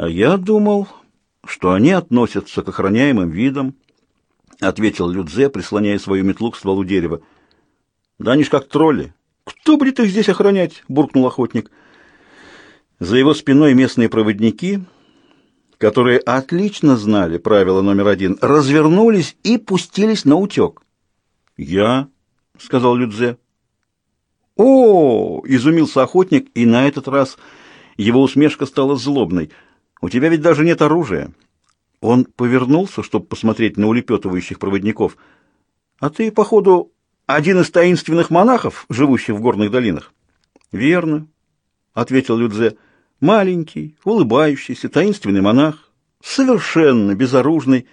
А я думал, что они относятся к охраняемым видам, ответил Людзе, прислоняя свою метлу к стволу дерева. Да они ж как тролли. Кто будет их здесь охранять? буркнул охотник. За его спиной местные проводники, которые отлично знали правило номер один, развернулись и пустились на утек. «Я?» — сказал Людзе. «О!» — изумился охотник, и на этот раз его усмешка стала злобной. «У тебя ведь даже нет оружия». Он повернулся, чтобы посмотреть на улепетывающих проводников. «А ты, походу, один из таинственных монахов, живущих в горных долинах?» «Верно», — ответил Людзе. Маленький, улыбающийся, таинственный монах, совершенно безоружный.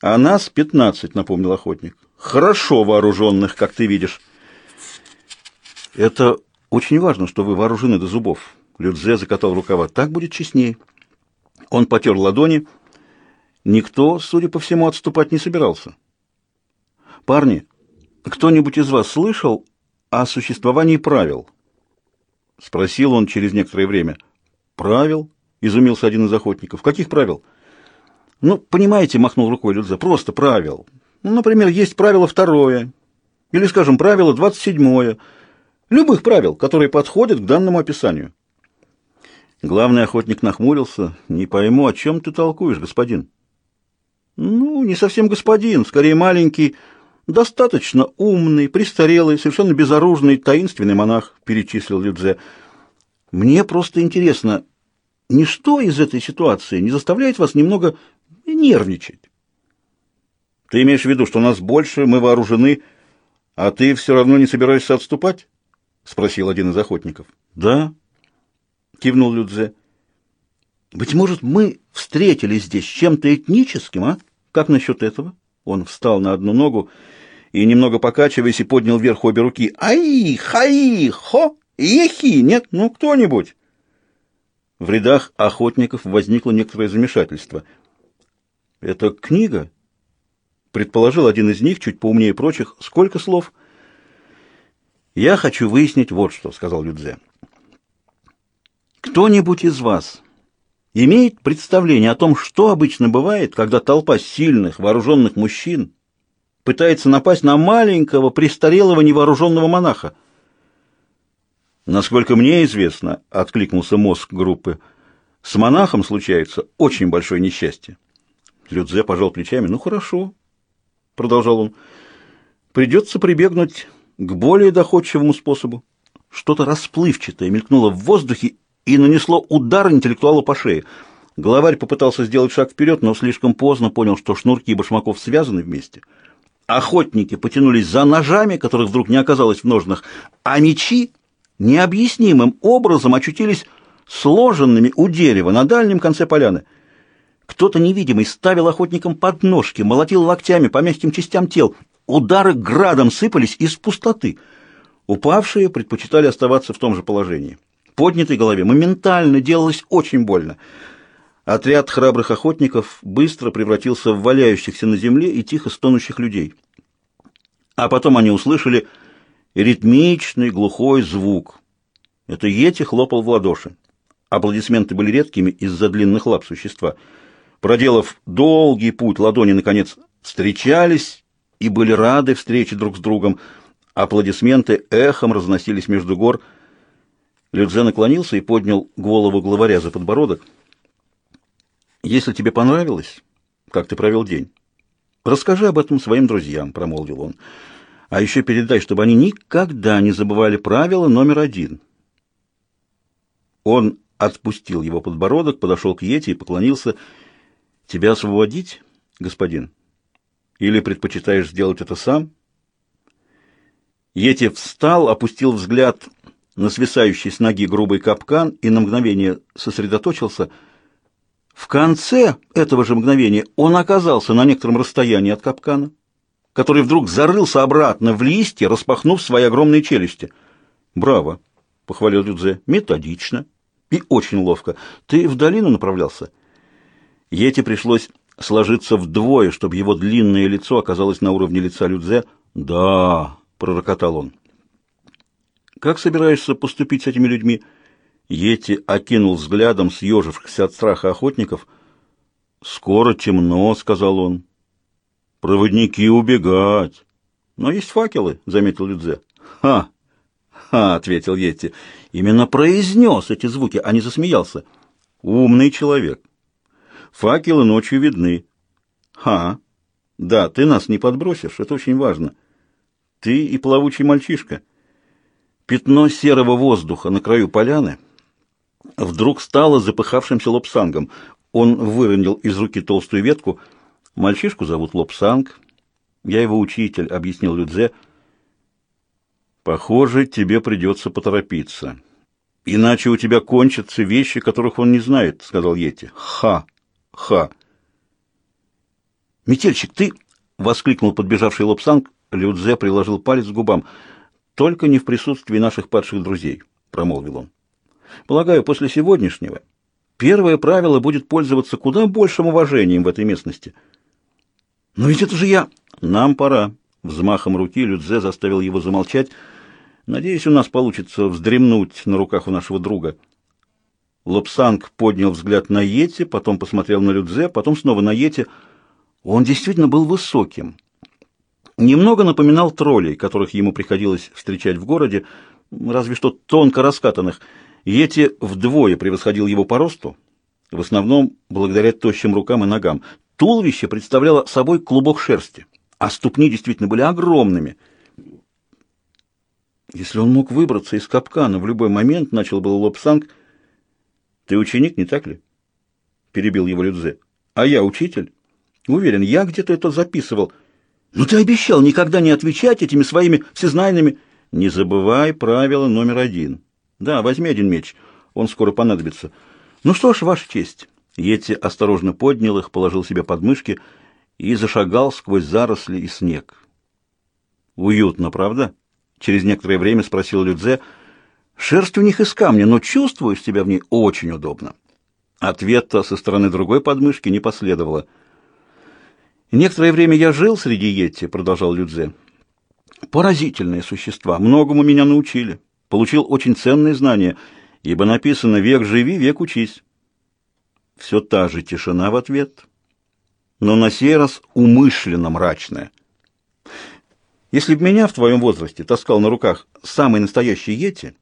А нас пятнадцать, напомнил охотник. Хорошо вооруженных, как ты видишь. Это очень важно, что вы вооружены до зубов. Людзе закатал рукава. Так будет честнее. Он потер ладони. Никто, судя по всему, отступать не собирался. Парни, кто-нибудь из вас слышал о существовании правил? — спросил он через некоторое время. «Правил?» — изумился один из охотников. «Каких правил?» «Ну, понимаете», — махнул рукой Людзе, — «просто правил. Ну, например, есть правило второе, или, скажем, правило двадцать седьмое. Любых правил, которые подходят к данному описанию». Главный охотник нахмурился. «Не пойму, о чем ты толкуешь, господин?» «Ну, не совсем господин, скорее маленький, Достаточно умный, престарелый, совершенно безоружный, таинственный монах, перечислил Людзе. Мне просто интересно, ничто из этой ситуации не заставляет вас немного нервничать? Ты имеешь в виду, что нас больше, мы вооружены, а ты все равно не собираешься отступать? спросил один из охотников. Да, кивнул Людзе. Быть может, мы встретились здесь чем-то этническим, а? Как насчет этого? Он встал на одну ногу и, немного покачиваясь, и поднял вверх обе руки. «Ай! Хаи! Хо! Ехи! Нет, ну кто-нибудь!» В рядах охотников возникло некоторое замешательство. «Это книга?» — предположил один из них, чуть поумнее прочих. «Сколько слов?» «Я хочу выяснить вот что», — сказал Людзе. «Кто-нибудь из вас имеет представление о том, что обычно бывает, когда толпа сильных, вооруженных мужчин пытается напасть на маленького, престарелого, невооруженного монаха. «Насколько мне известно», — откликнулся мозг группы, — «с монахом случается очень большое несчастье». Людзе пожал плечами. «Ну, хорошо», — продолжал он, — «придется прибегнуть к более доходчивому способу». Что-то расплывчатое мелькнуло в воздухе и нанесло удар интеллектуалу по шее. Главарь попытался сделать шаг вперед, но слишком поздно понял, что шнурки башмаков связаны вместе — Охотники потянулись за ножами, которых вдруг не оказалось в ножнах, а мечи необъяснимым образом очутились сложенными у дерева на дальнем конце поляны. Кто-то невидимый ставил охотникам подножки, молотил локтями по мягким частям тел. Удары градом сыпались из пустоты. Упавшие предпочитали оставаться в том же положении. Поднятой голове моментально делалось очень больно. Отряд храбрых охотников быстро превратился в валяющихся на земле и тихо стонущих людей. А потом они услышали ритмичный глухой звук. Это Йети хлопал в ладоши. Аплодисменты были редкими из-за длинных лап существа. Проделав долгий путь, ладони, наконец, встречались и были рады встрече друг с другом. Аплодисменты эхом разносились между гор. Людзе наклонился и поднял голову главаря за подбородок. Если тебе понравилось, как ты провел день, расскажи об этом своим друзьям, промолвил он. А еще передай, чтобы они никогда не забывали правило номер один. Он отпустил его подбородок, подошел к Йети и поклонился. Тебя освободить, господин? Или предпочитаешь сделать это сам? Йети встал, опустил взгляд на свисающий с ноги грубый капкан и на мгновение сосредоточился — в конце этого же мгновения он оказался на некотором расстоянии от капкана, который вдруг зарылся обратно в листья, распахнув свои огромные челюсти. «Браво!» — похвалил Людзе. «Методично и очень ловко. Ты в долину направлялся?» Ете пришлось сложиться вдвое, чтобы его длинное лицо оказалось на уровне лица Людзе. «Да!» — пророкотал он. «Как собираешься поступить с этими людьми?» Йети окинул взглядом съежившихся от страха охотников. «Скоро темно», — сказал он. «Проводники убегать». «Но есть факелы», — заметил Людзе. «Ха! Ха!» — ответил Йети. Именно произнес эти звуки, а не засмеялся. «Умный человек. Факелы ночью видны». «Ха! Да, ты нас не подбросишь, это очень важно. Ты и плавучий мальчишка». Пятно серого воздуха на краю поляны вдруг стало запыхавшимся лопсангом. Он выронил из руки толстую ветку. «Мальчишку зовут Лопсанг. Я его учитель», — объяснил Людзе. «Похоже, тебе придется поторопиться. Иначе у тебя кончатся вещи, которых он не знает», — сказал Йети. «Ха! Ха!» «Метельщик, ты...» — воскликнул подбежавший Лопсанг. Людзе приложил палец к губам — только не в присутствии наших падших друзей, промолвил он. Полагаю, после сегодняшнего первое правило будет пользоваться куда большим уважением в этой местности. Но ведь это же я. Нам пора. Взмахом руки Людзе заставил его замолчать. Надеюсь, у нас получится вздремнуть на руках у нашего друга. Лобсанг поднял взгляд на Йети, потом посмотрел на Людзе, потом снова на Йети. Он действительно был высоким, немного напоминал троллей, которых ему приходилось встречать в городе, разве что тонко раскатанных. Йети вдвое превосходил его по росту, в основном благодаря тощим рукам и ногам. Туловище представляло собой клубок шерсти, а ступни действительно были огромными. Если он мог выбраться из капкана в любой момент, начал был Лобсанг. «Ты ученик, не так ли?» — перебил его Людзе. «А я учитель. Уверен, я где-то это записывал». «Ну ты обещал никогда не отвечать этими своими всезнайными...» «Не забывай правило номер один. Да, возьми один меч, он скоро понадобится. Ну что ж, ваша честь». Йети осторожно поднял их, положил себе под мышки и зашагал сквозь заросли и снег. «Уютно, правда?» — через некоторое время спросил Людзе. «Шерсть у них из камня, но чувствуешь себя в ней очень удобно». Ответа со стороны другой подмышки не последовало — Некоторое время я жил среди йети, продолжал Людзе. Поразительные существа, многому меня научили. Получил очень ценные знания, ибо написано «век живи, век учись». Все та же тишина в ответ, но на сей раз умышленно мрачная. Если бы меня в твоем возрасте таскал на руках самый настоящий йети,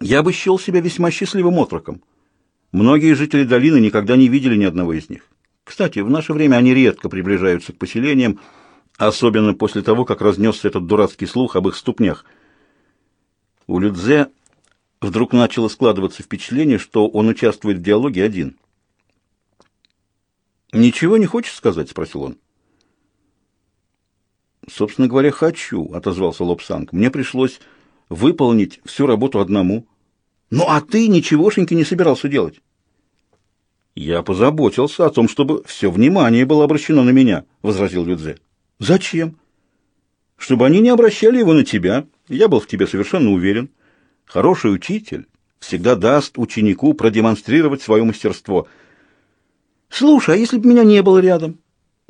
я бы счел себя весьма счастливым отроком. Многие жители долины никогда не видели ни одного из них. Кстати, в наше время они редко приближаются к поселениям, особенно после того, как разнесся этот дурацкий слух об их ступнях. У Людзе вдруг начало складываться впечатление, что он участвует в диалоге один. «Ничего не хочешь сказать?» — спросил он. «Собственно говоря, хочу», — отозвался Лобсанг. «Мне пришлось выполнить всю работу одному». «Ну, а ты ничегошеньки не собирался делать?» «Я позаботился о том, чтобы все внимание было обращено на меня», — возразил Людзе. «Зачем?» «Чтобы они не обращали его на тебя. Я был в тебе совершенно уверен. Хороший учитель всегда даст ученику продемонстрировать свое мастерство. Слушай, а если бы меня не было рядом?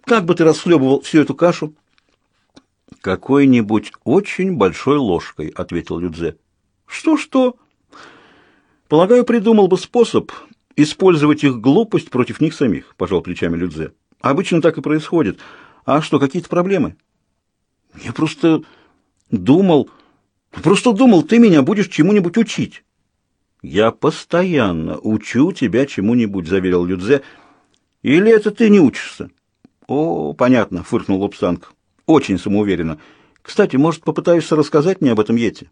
Как бы ты расхлебывал всю эту кашу?» «Какой-нибудь очень большой ложкой», — ответил Людзе. «Что-что?» «Полагаю, придумал бы способ использовать их глупость против них самих, пожал плечами Людзе. Обычно так и происходит. А что, какие-то проблемы? Я просто думал, просто думал, ты меня будешь чему-нибудь учить. Я постоянно учу тебя чему-нибудь, заверил Людзе. Или это ты не учишься? О, понятно, фыркнул Лобсанг. Очень самоуверенно. Кстати, может, попытаешься рассказать мне об этом Йете?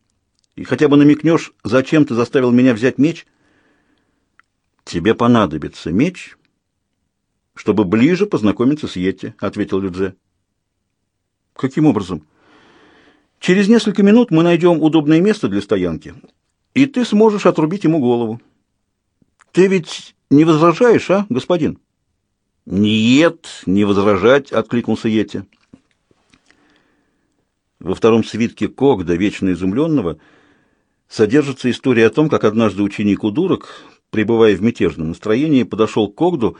И хотя бы намекнешь, зачем ты заставил меня взять меч? — «Тебе понадобится меч, чтобы ближе познакомиться с Йети», — ответил Людзе. «Каким образом?» «Через несколько минут мы найдем удобное место для стоянки, и ты сможешь отрубить ему голову. Ты ведь не возражаешь, а, господин?» «Нет, не возражать», — откликнулся Йети. Во втором свитке Когда, вечно изумленного, содержится история о том, как однажды ученик-удурок пребывая в мятежном настроении, подошел к Когду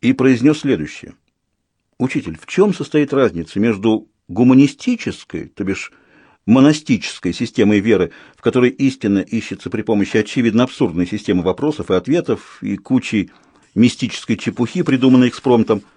и произнес следующее. «Учитель, в чем состоит разница между гуманистической, то бишь монастической системой веры, в которой истина ищется при помощи очевидно абсурдной системы вопросов и ответов и кучи мистической чепухи, придуманной экспромтом –